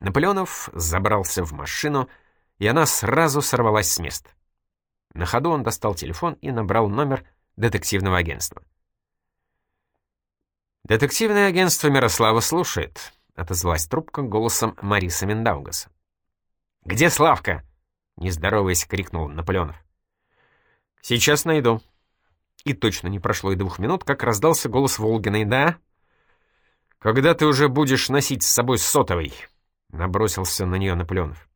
Наполеонов забрался в машину, и она сразу сорвалась с места. На ходу он достал телефон и набрал номер детективного агентства. «Детективное агентство Мирослава слушает», — отозвалась трубка голосом Мариса Миндаугаса. «Где Славка?» — нездороваясь, крикнул Наполеонов. «Сейчас найду». И точно не прошло и двух минут, как раздался голос Волгиной. «Да?» «Когда ты уже будешь носить с собой сотовый?» — набросился на нее Наполеонов.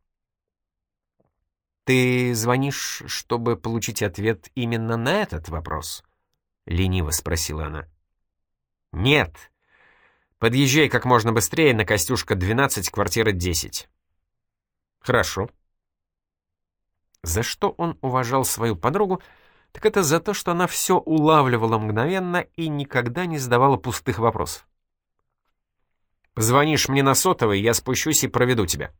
«Ты звонишь, чтобы получить ответ именно на этот вопрос?» — лениво спросила она. «Нет. Подъезжай как можно быстрее на Костюшка 12, квартира 10». «Хорошо». За что он уважал свою подругу, так это за то, что она все улавливала мгновенно и никогда не задавала пустых вопросов. «Звонишь мне на сотовый, я спущусь и проведу тебя».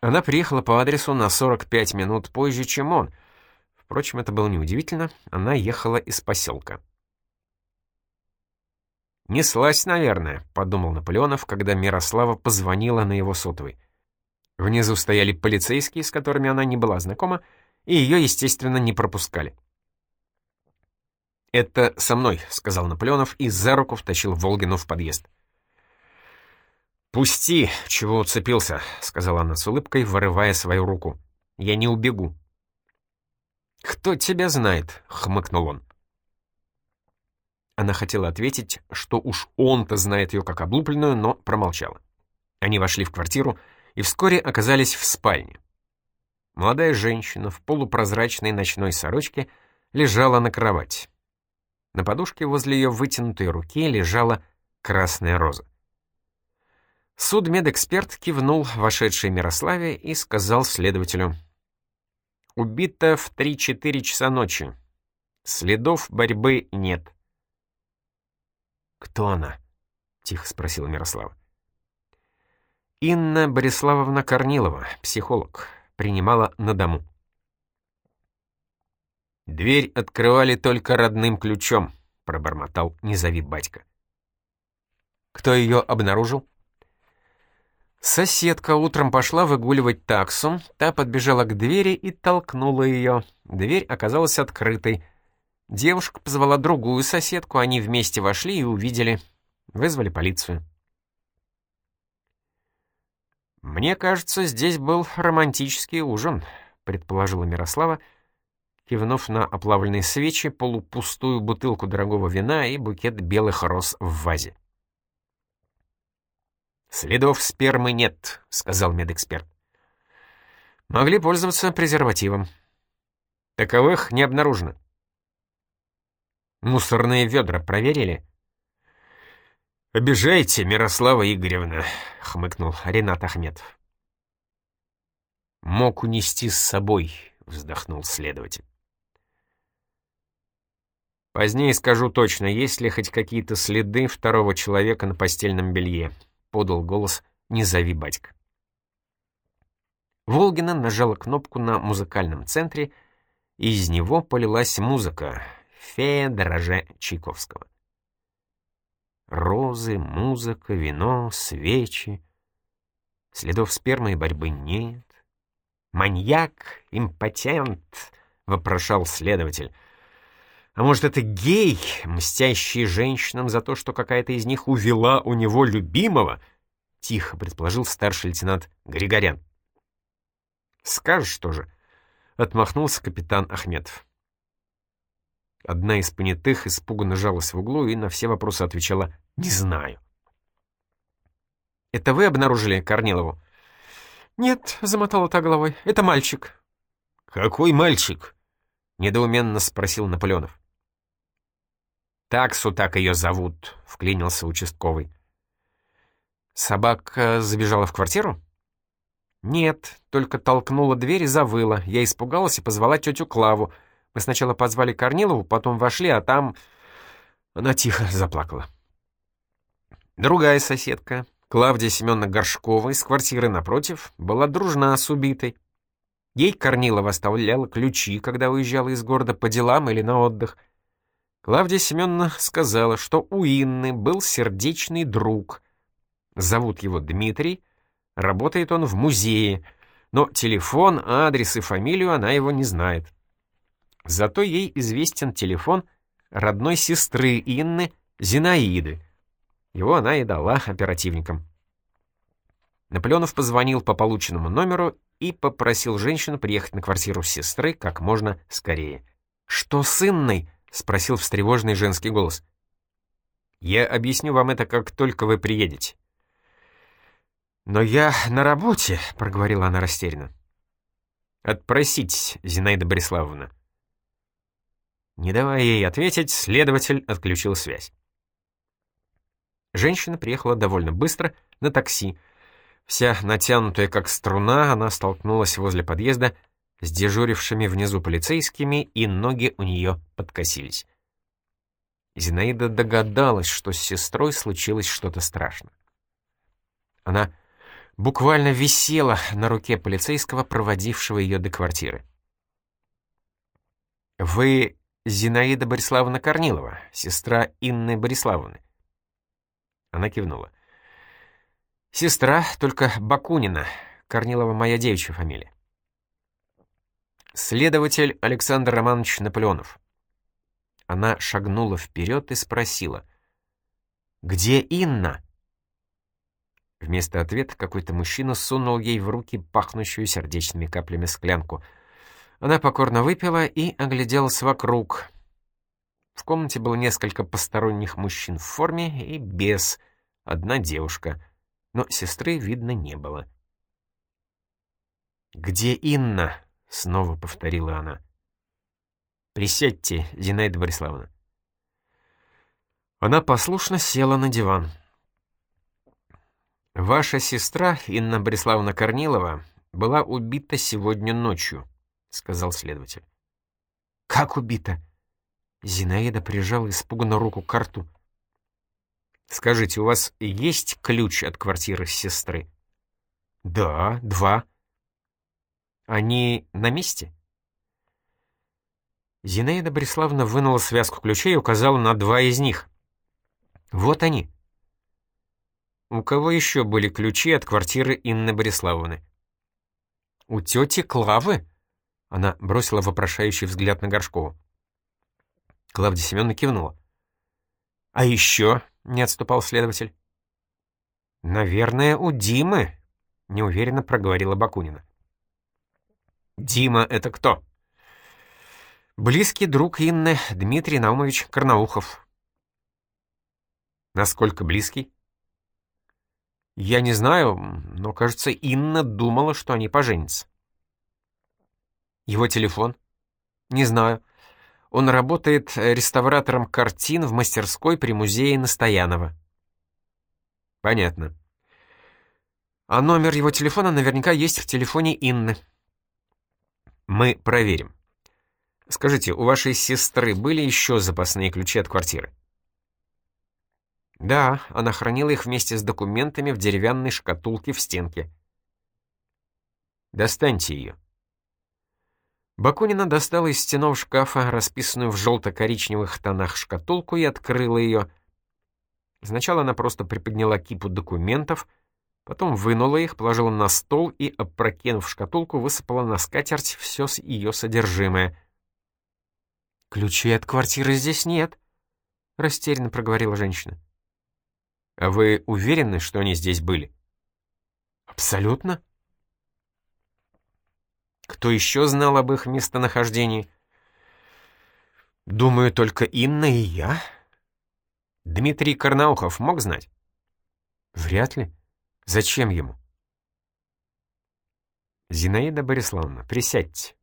Она приехала по адресу на 45 минут позже, чем он. Впрочем, это было неудивительно, она ехала из поселка. «Неслась, наверное», — подумал Наполеонов, когда Мирослава позвонила на его сотовый. Внизу стояли полицейские, с которыми она не была знакома, и ее, естественно, не пропускали. «Это со мной», — сказал Наполеонов и за руку втащил Волгину в подъезд. «Пусти, чего уцепился», — сказала она с улыбкой, вырывая свою руку. «Я не убегу». «Кто тебя знает?» — хмыкнул он. Она хотела ответить, что уж он-то знает ее как облупленную, но промолчала. Они вошли в квартиру и вскоре оказались в спальне. Молодая женщина в полупрозрачной ночной сорочке лежала на кровати. На подушке возле ее вытянутой руки лежала красная роза. Судмедэксперт кивнул вошедшей Мирославе и сказал следователю. «Убита в 3-4 часа ночи. Следов борьбы нет. «Кто она?» — тихо спросила Мирослава. «Инна Бориславовна Корнилова, психолог, принимала на дому». «Дверь открывали только родным ключом», — пробормотал «Не зови батька». «Кто ее обнаружил?» Соседка утром пошла выгуливать таксу, та подбежала к двери и толкнула ее. Дверь оказалась открытой — Девушка позвала другую соседку, они вместе вошли и увидели. Вызвали полицию. «Мне кажется, здесь был романтический ужин», — предположила Мирослава, кивнув на оплавленные свечи, полупустую бутылку дорогого вина и букет белых роз в вазе. «Следов спермы нет», — сказал медэксперт. «Могли пользоваться презервативом. Таковых не обнаружено». Мусорные ведра проверили?» «Обижаете, Мирослава Игоревна», — хмыкнул Ренат Ахметов. «Мог унести с собой», — вздохнул следователь. «Позднее скажу точно, есть ли хоть какие-то следы второго человека на постельном белье», — подал голос «Не зови батька». Волгина нажала кнопку на музыкальном центре, и из него полилась музыка, Фея дороже Чайковского. Розы, музыка, вино, свечи. Следов спермы и борьбы нет. «Маньяк, импотент», — вопрошал следователь. «А может, это гей, мстящий женщинам за то, что какая-то из них увела у него любимого?» — тихо предположил старший лейтенант Григорян. «Скажешь тоже», — отмахнулся капитан Ахметов. Одна из понятых испуганно жалась в углу и на все вопросы отвечала «не знаю». «Это вы обнаружили Корнилову?» «Нет», — замотала та головой, — «это мальчик». «Какой мальчик?» — недоуменно спросил Наполеонов. «Таксу так ее зовут», — вклинился участковый. «Собака забежала в квартиру?» «Нет, только толкнула дверь и завыла. Я испугалась и позвала тетю Клаву. Мы сначала позвали Корнилову, потом вошли, а там... Она тихо заплакала. Другая соседка, Клавдия Семеновна Горшкова из квартиры напротив, была дружна с убитой. Ей Корнилова оставляла ключи, когда уезжала из города по делам или на отдых. Клавдия Семеновна сказала, что у Инны был сердечный друг. Зовут его Дмитрий, работает он в музее, но телефон, адрес и фамилию она его не знает. Зато ей известен телефон родной сестры Инны, Зинаиды. Его она и дала оперативникам. Наполеонов позвонил по полученному номеру и попросил женщину приехать на квартиру сестры как можно скорее. «Что с Инной?» — спросил встревоженный женский голос. «Я объясню вам это, как только вы приедете». «Но я на работе», — проговорила она растерянно. «Отпроситесь, Зинаида Бориславовна». Не давая ей ответить, следователь отключил связь. Женщина приехала довольно быстро, на такси. Вся натянутая как струна, она столкнулась возле подъезда с дежурившими внизу полицейскими, и ноги у нее подкосились. Зинаида догадалась, что с сестрой случилось что-то страшное. Она буквально висела на руке полицейского, проводившего ее до квартиры. «Вы Зинаида Бориславовна Корнилова, сестра Инны Бориславовны?» Она кивнула. «Сестра, только Бакунина. Корнилова моя девичья фамилия». Следователь Александр Романович Наполеонов. Она шагнула вперед и спросила. «Где Инна?» Вместо ответа какой-то мужчина сунул ей в руки пахнущую сердечными каплями склянку. Она покорно выпила и огляделась вокруг. В комнате было несколько посторонних мужчин в форме и без, одна девушка, но сестры видно не было. «Где Инна?» — снова повторила она. «Присядьте, Зинаида Бориславовна». Она послушно села на диван. «Ваша сестра, Инна Бориславовна Корнилова, была убита сегодня ночью», — сказал следователь. «Как убита?» Зинаида прижала испуганно руку к рту. «Скажите, у вас есть ключ от квартиры сестры?» «Да, два». «Они на месте?» Зинаида Бориславовна вынула связку ключей и указала на два из них. «Вот они». У кого еще были ключи от квартиры Инны Бориславовны? «У тети Клавы?» Она бросила вопрошающий взгляд на Горшкову. Клавдия Семеновна кивнула. «А еще?» — не отступал следователь. «Наверное, у Димы», — неуверенно проговорила Бакунина. «Дима — это кто?» «Близкий друг Инны, Дмитрий Наумович Карнаухов». «Насколько близкий?» Я не знаю, но, кажется, Инна думала, что они поженятся. Его телефон? Не знаю. Он работает реставратором картин в мастерской при музее Настоянова. Понятно. А номер его телефона наверняка есть в телефоне Инны. Мы проверим. Скажите, у вашей сестры были еще запасные ключи от квартиры? Да, она хранила их вместе с документами в деревянной шкатулке в стенке. Достаньте ее. Бакунина достала из стенного шкафа, расписанную в желто-коричневых тонах шкатулку, и открыла ее. Сначала она просто приподняла кипу документов, потом вынула их, положила на стол и, опрокинув шкатулку, высыпала на скатерть все ее содержимое. «Ключей от квартиры здесь нет», — растерянно проговорила женщина. А вы уверены, что они здесь были? Абсолютно. Кто еще знал об их местонахождении? Думаю, только Инна и я. Дмитрий Карнаухов мог знать? Вряд ли. Зачем ему? Зинаида Бориславовна, присядьте.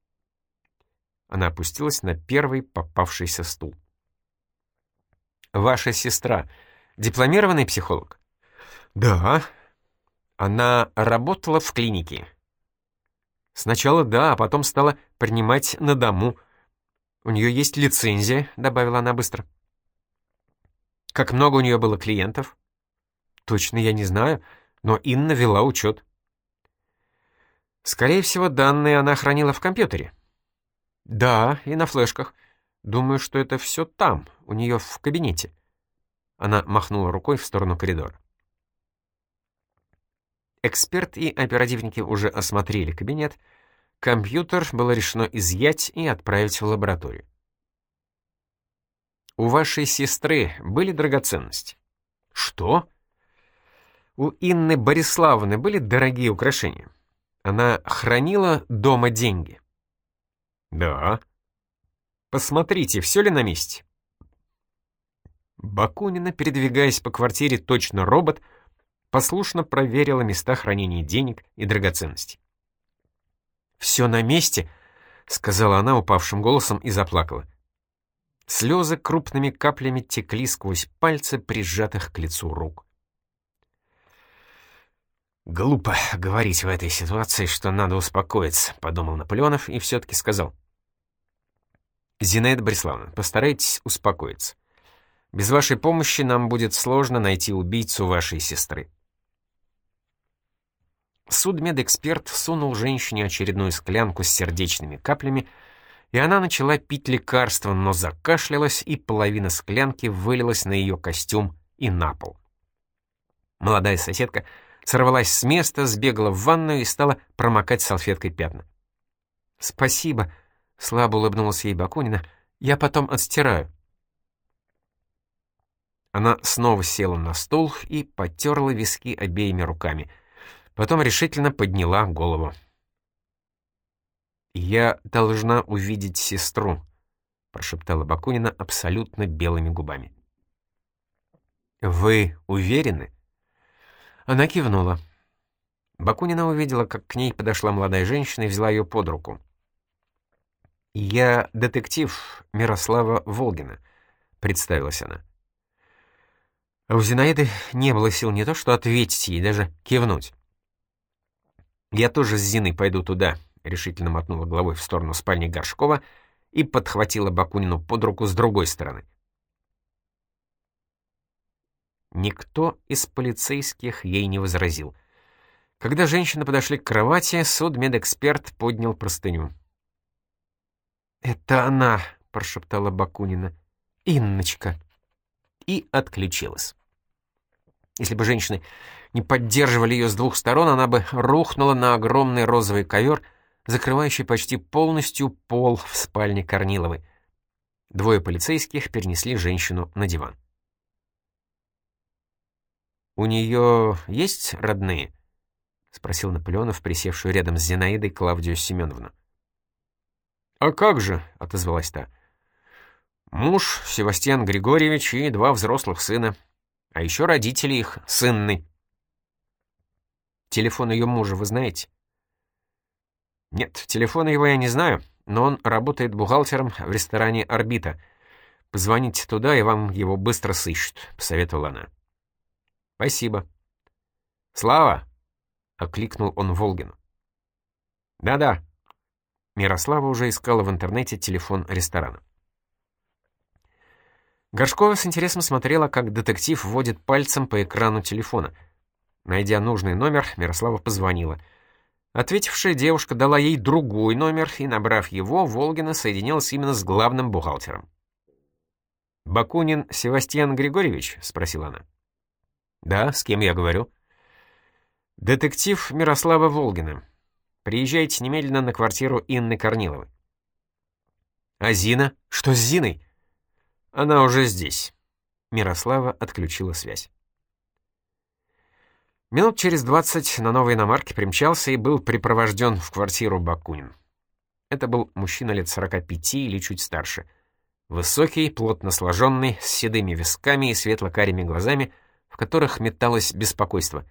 Она опустилась на первый попавшийся стул. Ваша сестра Дипломированный психолог? Да. Она работала в клинике. Сначала да, а потом стала принимать на дому. У нее есть лицензия, добавила она быстро. Как много у нее было клиентов? Точно я не знаю, но Инна вела учет. Скорее всего, данные она хранила в компьютере. Да, и на флешках. Думаю, что это все там, у нее в кабинете. Она махнула рукой в сторону коридора. Эксперт и оперативники уже осмотрели кабинет. Компьютер было решено изъять и отправить в лабораторию. «У вашей сестры были драгоценности?» «Что?» «У Инны Бориславовны были дорогие украшения?» Она хранила дома деньги? Да. Посмотрите, все ли на месте? Бакунина, передвигаясь по квартире точно робот, послушно проверила места хранения денег и драгоценностей. «Все на месте», — сказала она упавшим голосом и заплакала. Слезы крупными каплями текли сквозь пальцы, прижатых к лицу рук. «Глупо говорить в этой ситуации, что надо успокоиться», — подумал Наполеонов и все-таки сказал. «Зинаида Бориславовна, постарайтесь успокоиться. Без вашей помощи нам будет сложно найти убийцу вашей сестры». Судмедэксперт сунул женщине очередную склянку с сердечными каплями, и она начала пить лекарство, но закашлялась, и половина склянки вылилась на ее костюм и на пол. Молодая соседка — сорвалась с места, сбегала в ванную и стала промокать салфеткой пятна. «Спасибо», — слабо улыбнулась ей Бакунина, — «я потом отстираю». Она снова села на стул и потерла виски обеими руками. Потом решительно подняла голову. «Я должна увидеть сестру», — прошептала Бакунина абсолютно белыми губами. «Вы уверены?» Она кивнула. Бакунина увидела, как к ней подошла молодая женщина и взяла ее под руку. «Я детектив Мирослава Волгина», — представилась она. А у Зинаиды не было сил не то что ответить ей, даже кивнуть. «Я тоже с Зиной пойду туда», — решительно мотнула головой в сторону спальни Горшкова и подхватила Бакунину под руку с другой стороны. Никто из полицейских ей не возразил. Когда женщины подошли к кровати, судмедэксперт поднял простыню. «Это она!» — прошептала Бакунина. «Инночка!» И отключилась. Если бы женщины не поддерживали ее с двух сторон, она бы рухнула на огромный розовый ковер, закрывающий почти полностью пол в спальне Корниловой. Двое полицейских перенесли женщину на диван. «У нее есть родные?» — спросил Наполеонов, присевшую рядом с Зинаидой Клавдию Семеновну. «А как же?» — отозвалась та. «Муж, Севастьян Григорьевич и два взрослых сына. А еще родители их, сынны». «Телефон ее мужа вы знаете?» «Нет, телефона его я не знаю, но он работает бухгалтером в ресторане «Орбита». Позвоните туда, и вам его быстро сыщут», — посоветовала она. «Спасибо». «Слава!» — окликнул он Волгину. «Да-да». Мирослава уже искала в интернете телефон ресторана. Горшкова с интересом смотрела, как детектив вводит пальцем по экрану телефона. Найдя нужный номер, Мирослава позвонила. Ответившая девушка дала ей другой номер, и, набрав его, Волгина соединилась именно с главным бухгалтером. «Бакунин Севастьян Григорьевич?» — спросила она. «Да, с кем я говорю?» «Детектив Мирослава Волгина. Приезжайте немедленно на квартиру Инны Корниловой». «А Зина? Что с Зиной?» «Она уже здесь». Мирослава отключила связь. Минут через двадцать на новой иномарке примчался и был припровожден в квартиру Бакунин. Это был мужчина лет 45 или чуть старше. Высокий, плотно сложенный, с седыми висками и светло-карими глазами — в которых металось беспокойство.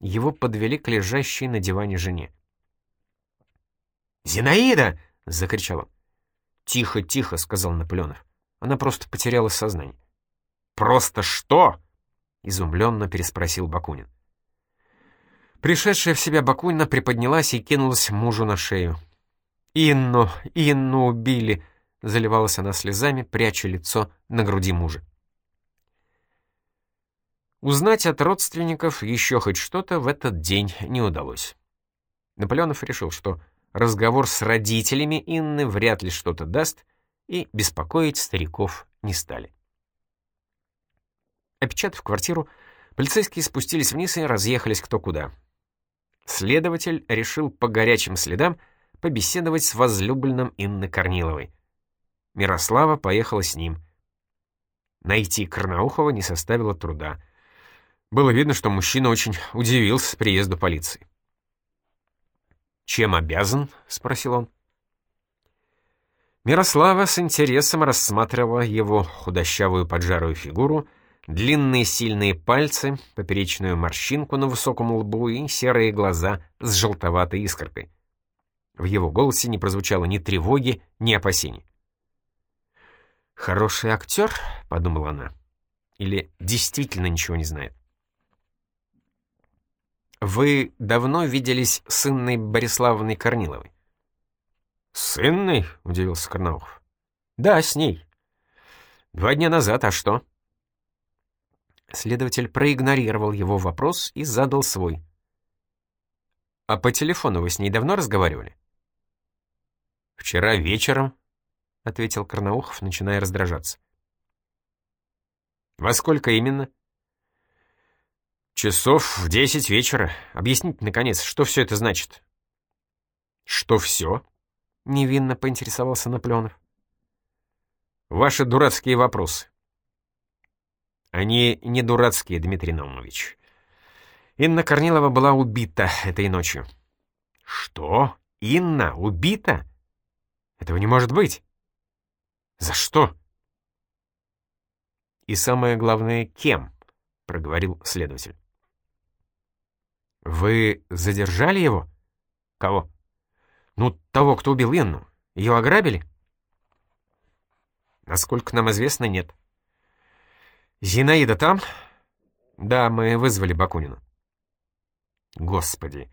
Его подвели к лежащей на диване жене. «Зинаида!» — закричал он. «Тихо, тихо», — сказал Наполеонов. Она просто потеряла сознание. «Просто что?» — изумленно переспросил Бакунин. Пришедшая в себя Бакунина приподнялась и кинулась мужу на шею. «Инну, Инну убили!» — заливалась она слезами, пряча лицо на груди мужа. Узнать от родственников еще хоть что-то в этот день не удалось. Наполеонов решил, что разговор с родителями Инны вряд ли что-то даст, и беспокоить стариков не стали. Опечатав квартиру, Полицейские спустились вниз и разъехались кто куда. Следователь решил по горячим следам побеседовать с возлюбленным Инны Корниловой. Мирослава поехала с ним. Найти Карнаухова не составило труда. Было видно, что мужчина очень удивился приезду полиции. «Чем обязан?» — спросил он. Мирослава с интересом рассматривала его худощавую поджарую фигуру, длинные сильные пальцы, поперечную морщинку на высоком лбу и серые глаза с желтоватой искоркой. В его голосе не прозвучало ни тревоги, ни опасений. «Хороший актер?» — подумала она. «Или действительно ничего не знает?» «Вы давно виделись с Инной Бориславовной Корниловой?» «С Инной?» — удивился Карнаухов. «Да, с ней. Два дня назад, а что?» Следователь проигнорировал его вопрос и задал свой. «А по телефону вы с ней давно разговаривали?» «Вчера вечером», — ответил Карнаухов, начиная раздражаться. «Во сколько именно?» «Часов в десять вечера. Объясните, наконец, что все это значит?» «Что все?» — невинно поинтересовался Наполеонов. «Ваши дурацкие вопросы». «Они не дурацкие, Дмитрий Наумович. Инна Корнилова была убита этой ночью». «Что? Инна убита? Этого не может быть». «За что?» «И самое главное, кем?» — проговорил следователь. «Вы задержали его?» «Кого?» Ну, того, кто убил Инну. Ее ограбили? Насколько нам известно, нет. Зинаида там? Да, мы вызвали Бакунину. Господи.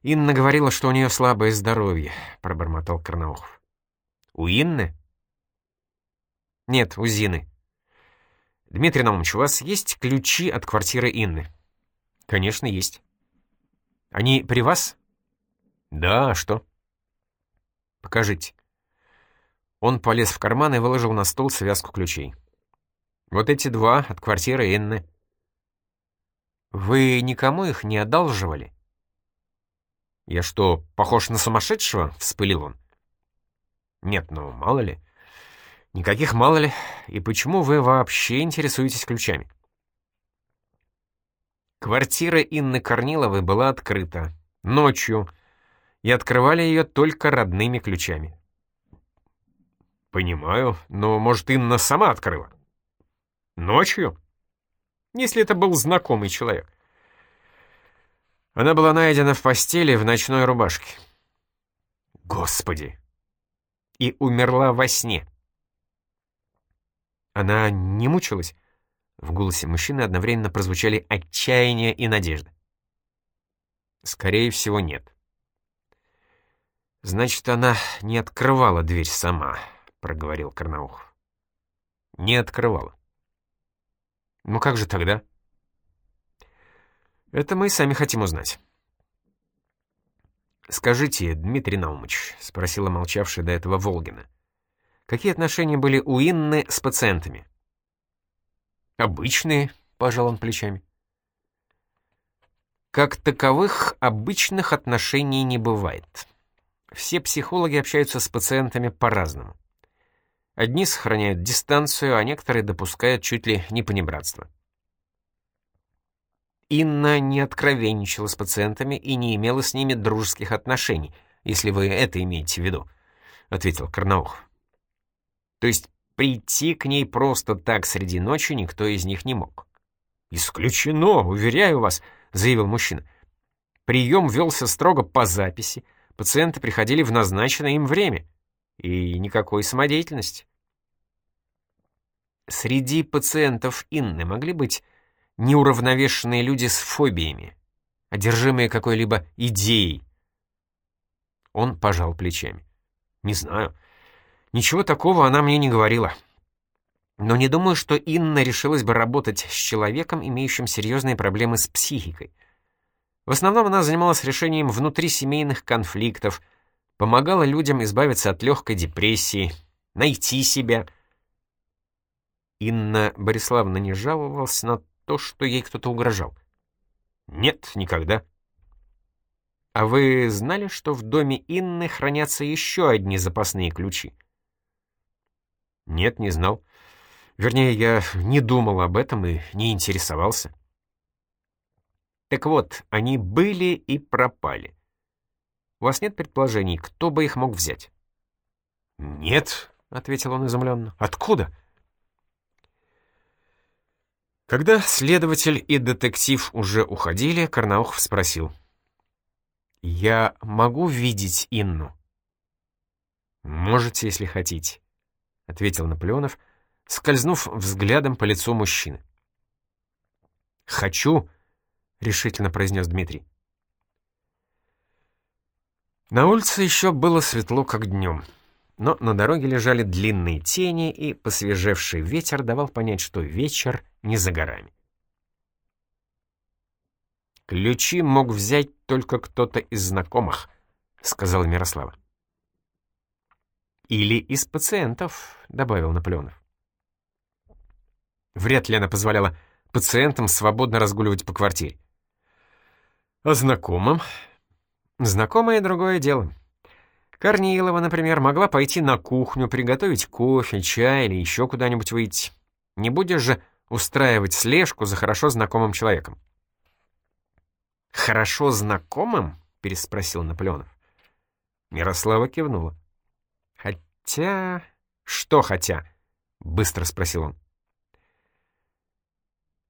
Инна говорила, что у нее слабое здоровье, пробормотал Карнаухов. У Инны? Нет, у Зины. Дмитрий Наумович, у вас есть ключи от квартиры Инны? Конечно, есть. Они при вас? Да, а что? Покажите». Он полез в карман и выложил на стол связку ключей. «Вот эти два от квартиры Энны». «Вы никому их не одалживали?» «Я что, похож на сумасшедшего?» — вспылил он. «Нет, ну, мало ли. Никаких мало ли. И почему вы вообще интересуетесь ключами?» Квартира Инны Корниловой была открыта. Ночью, и открывали ее только родными ключами. «Понимаю, но, может, Инна сама открыла?» «Ночью?» «Если это был знакомый человек». Она была найдена в постели в ночной рубашке. Господи! И умерла во сне. Она не мучилась? В голосе мужчины одновременно прозвучали отчаяние и надежда. Скорее всего, нет. «Значит, она не открывала дверь сама», — проговорил Карнаухов. «Не открывала». «Ну как же тогда?» «Это мы сами хотим узнать». «Скажите, Дмитрий Наумович», — спросила молчавшая до этого Волгина, «какие отношения были у Инны с пациентами?» «Обычные», — пожал он плечами. «Как таковых обычных отношений не бывает», все психологи общаются с пациентами по-разному. Одни сохраняют дистанцию, а некоторые допускают чуть ли не понебратство. Инна не откровенничала с пациентами и не имела с ними дружеских отношений, если вы это имеете в виду, — ответил Карнаухов. То есть прийти к ней просто так среди ночи никто из них не мог. «Исключено, уверяю вас», — заявил мужчина. Прием велся строго по записи, Пациенты приходили в назначенное им время. И никакой самодеятельности. Среди пациентов Инны могли быть неуравновешенные люди с фобиями, одержимые какой-либо идеей. Он пожал плечами. «Не знаю. Ничего такого она мне не говорила. Но не думаю, что Инна решилась бы работать с человеком, имеющим серьезные проблемы с психикой. В основном она занималась решением внутрисемейных конфликтов, помогала людям избавиться от легкой депрессии, найти себя. Инна Бориславовна не жаловалась на то, что ей кто-то угрожал? Нет, никогда. А вы знали, что в доме Инны хранятся еще одни запасные ключи? Нет, не знал. Вернее, я не думал об этом и не интересовался. Так вот, они были и пропали. У вас нет предположений, кто бы их мог взять? «Нет», — ответил он изумленно. «Откуда?» Когда следователь и детектив уже уходили, Карнаухов спросил. «Я могу видеть Инну?» «Можете, если хотите», — ответил Наполеонов, скользнув взглядом по лицу мужчины. «Хочу», — решительно произнес Дмитрий. На улице еще было светло, как днем. Но на дороге лежали длинные тени, и посвежевший ветер давал понять, что вечер не за горами. «Ключи мог взять только кто-то из знакомых», — сказал Мирослава. «Или из пациентов», — добавил Наполеонов. Вряд ли она позволяла пациентам свободно разгуливать по квартире. «А знакомым?» Знакомое другое дело. Корнилова, например, могла пойти на кухню, приготовить кофе, чай или еще куда-нибудь выйти. Не будешь же устраивать слежку за хорошо знакомым человеком. «Хорошо знакомым?» — переспросил Наполеонов. Мирослава кивнула. «Хотя...» «Что хотя?» — быстро спросил он.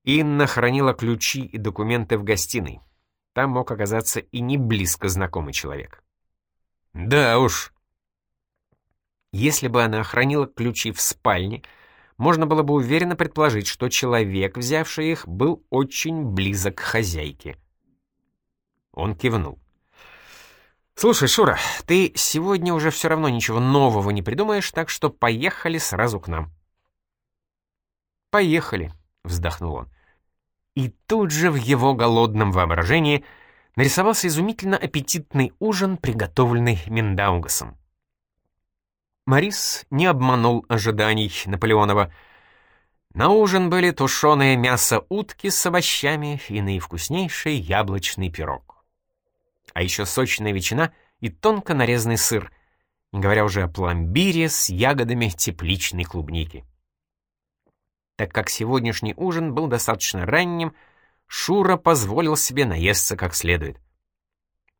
Инна хранила ключи и документы в гостиной. Там мог оказаться и не близко знакомый человек. Да уж. Если бы она хранила ключи в спальне, можно было бы уверенно предположить, что человек, взявший их, был очень близок к хозяйке. Он кивнул. «Слушай, Шура, ты сегодня уже все равно ничего нового не придумаешь, так что поехали сразу к нам». «Поехали», — вздохнул он. И тут же в его голодном воображении нарисовался изумительно аппетитный ужин, приготовленный Миндаугасом. Марис не обманул ожиданий Наполеонова. На ужин были тушеное мясо утки с овощами и наивкуснейший яблочный пирог. А еще сочная ветчина и тонко нарезанный сыр, не говоря уже о пломбире с ягодами тепличной клубники. Так как сегодняшний ужин был достаточно ранним, Шура позволил себе наесться как следует.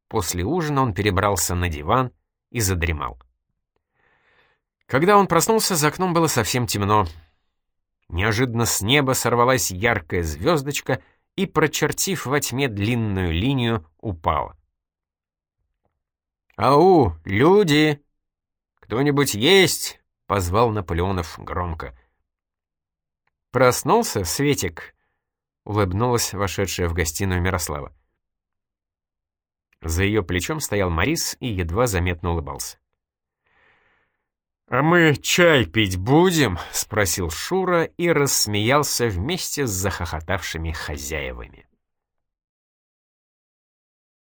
После ужина он перебрался на диван и задремал. Когда он проснулся, за окном было совсем темно. Неожиданно с неба сорвалась яркая звездочка и, прочертив во тьме длинную линию, упала. «Ау, люди! Кто-нибудь есть?» — позвал Наполеонов громко. «Проснулся, Светик?» — улыбнулась вошедшая в гостиную Мирослава. За ее плечом стоял Марис и едва заметно улыбался. «А мы чай пить будем?» — спросил Шура и рассмеялся вместе с захохотавшими хозяевами.